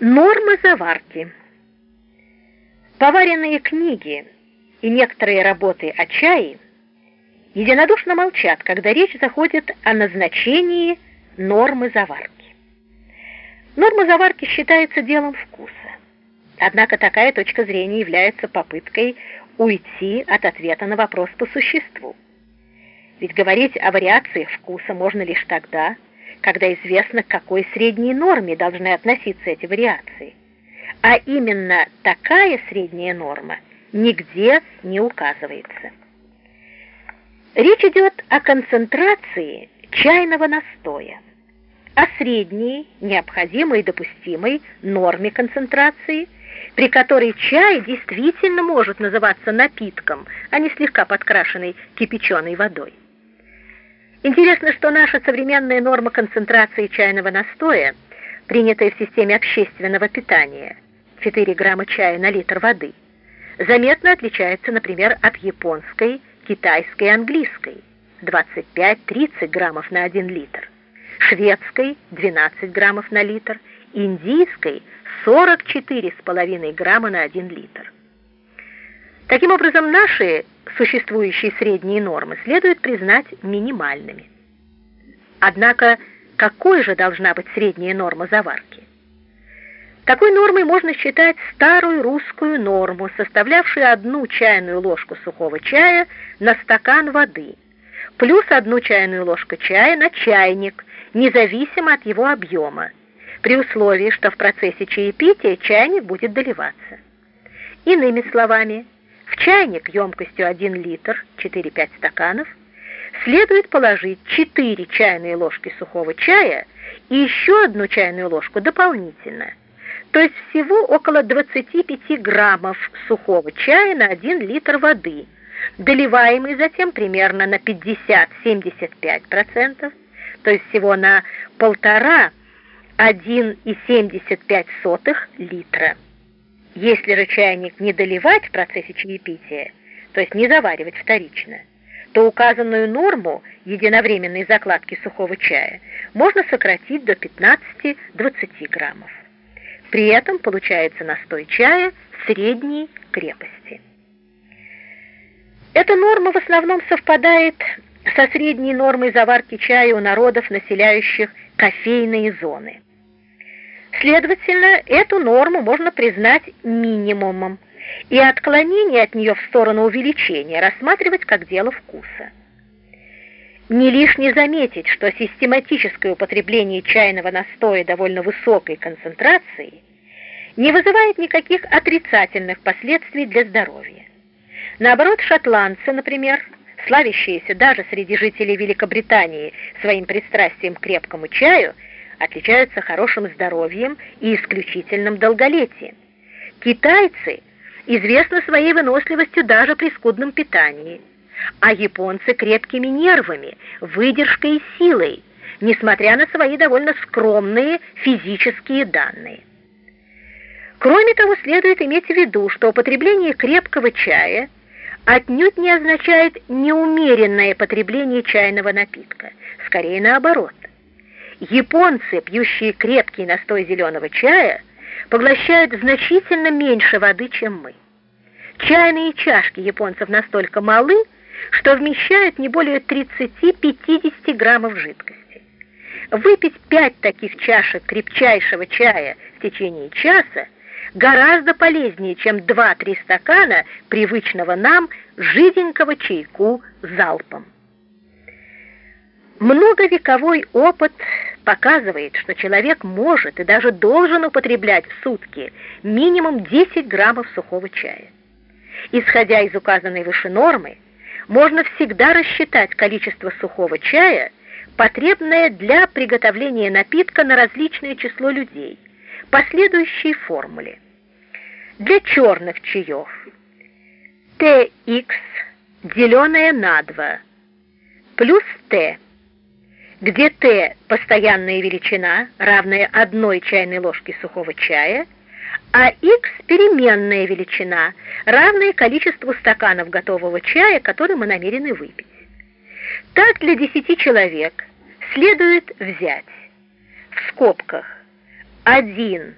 Нормы заварки. Поваренные книги и некоторые работы о чае единодушно молчат, когда речь заходит о назначении нормы заварки. Норма заварки считается делом вкуса. Однако такая точка зрения является попыткой уйти от ответа на вопрос по существу. Ведь говорить о вариациях вкуса можно лишь тогда, когда известно, к какой средней норме должны относиться эти вариации. А именно такая средняя норма нигде не указывается. Речь идет о концентрации чайного настоя, о средней, необходимой и допустимой норме концентрации, при которой чай действительно может называться напитком, а не слегка подкрашенной кипяченой водой. Интересно, что наша современная норма концентрации чайного настоя, принятая в системе общественного питания, 4 грамма чая на литр воды, заметно отличается, например, от японской, китайской и английской, 25-30 граммов на 1 литр, шведской, 12 граммов на литр, индийской, 44,5 грамма на 1 литр. Таким образом, наши существующие средние нормы следует признать минимальными. Однако, какой же должна быть средняя норма заварки? Такой нормой можно считать старую русскую норму, составлявшую одну чайную ложку сухого чая на стакан воды, плюс одну чайную ложку чая на чайник, независимо от его объема, при условии, что в процессе чаепития чайник будет доливаться. Иными словами, в чайник емкостью 1 литр, 4-5 стаканов, следует положить 4 чайные ложки сухого чая и еще одну чайную ложку дополнительно, то есть всего около 25 граммов сухого чая на 1 литр воды, доливаемый затем примерно на 50-75%, то есть всего на полтора 1,75 литра. Если же чайник не доливать в процессе чаепития, то есть не заваривать вторично, то указанную норму единовременной закладки сухого чая можно сократить до 15-20 граммов. При этом получается настой чая средней крепости. Эта норма в основном совпадает со средней нормой заварки чая у народов, населяющих кофейные зоны. Следовательно, эту норму можно признать минимумом и отклонение от нее в сторону увеличения рассматривать как дело вкуса. Не лишне заметить, что систематическое употребление чайного настоя довольно высокой концентрации не вызывает никаких отрицательных последствий для здоровья. Наоборот, шотландцы, например, славящиеся даже среди жителей Великобритании своим пристрастием к крепкому чаю, отличаются хорошим здоровьем и исключительным долголетием. Китайцы известны своей выносливостью даже при скудном питании, а японцы крепкими нервами, выдержкой и силой, несмотря на свои довольно скромные физические данные. Кроме того, следует иметь в виду, что употребление крепкого чая отнюдь не означает неумеренное потребление чайного напитка, скорее наоборот. Японцы, пьющие крепкий настой зеленого чая, поглощают значительно меньше воды, чем мы. Чайные чашки японцев настолько малы, что вмещают не более 30-50 граммов жидкости. Выпить 5 таких чашек крепчайшего чая в течение часа гораздо полезнее, чем 2-3 стакана привычного нам жиденького чайку залпом. Многовековой опыт показывает, что человек может и даже должен употреблять в сутки минимум 10 граммов сухого чая. Исходя из указанной выше нормы, можно всегда рассчитать количество сухого чая, потребное для приготовления напитка на различное число людей, по следующей формуле. Для черных чаев TX деленное на 2 плюс T где Т – постоянная величина, равная одной чайной ложке сухого чая, а Х – переменная величина, равная количеству стаканов готового чая, который мы намерены выпить. Так для 10 человек следует взять в скобках 1